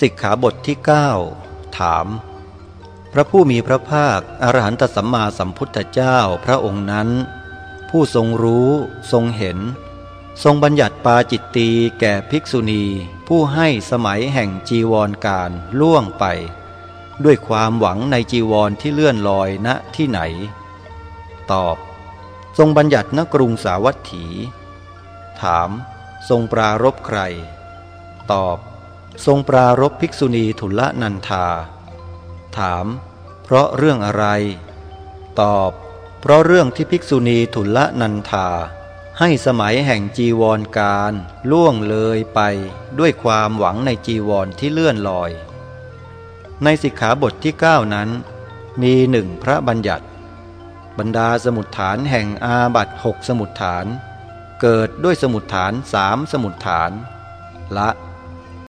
สิกขาบทที่ 9 ถาม พระผู้มีพระภาคอรหันตสัมมาสัมพุทธเจ้าพระองค์นั้น ผู้ทรงรู้ทรงเห็น ทรงบัญญัติปาจิตตีแก่ภิกษุณี ผู้ให้สมัยแห่งจีวรการล่วงไป ด้วยความหวังในจีวรที่เลื่อนลอยณที่ไหน ตอบ ทรงบัญญัติณกรุงสาวัตถี ถาม ทรงปรารบใคร ตอบ ทรงปรารบภิกษุณีทุลนันธา ถาม เพราะเรื่องอะไร ตอบ เพราะเรื่องที่ภิกษุณีทุลนันธา ให้สมัยแห่งจีวรการล่วงเลยไปด้วยความหวังในจีวรที่เลื่อนลอย ในสิกขาบทที่ 9 นั้น มีหนึ่งพระบัญญัติ บรรดาสมุดฐานแห่งอาบัตหกสมุดฐาน เกิดด้วยสมุดฐานสามสมุดฐาน ละ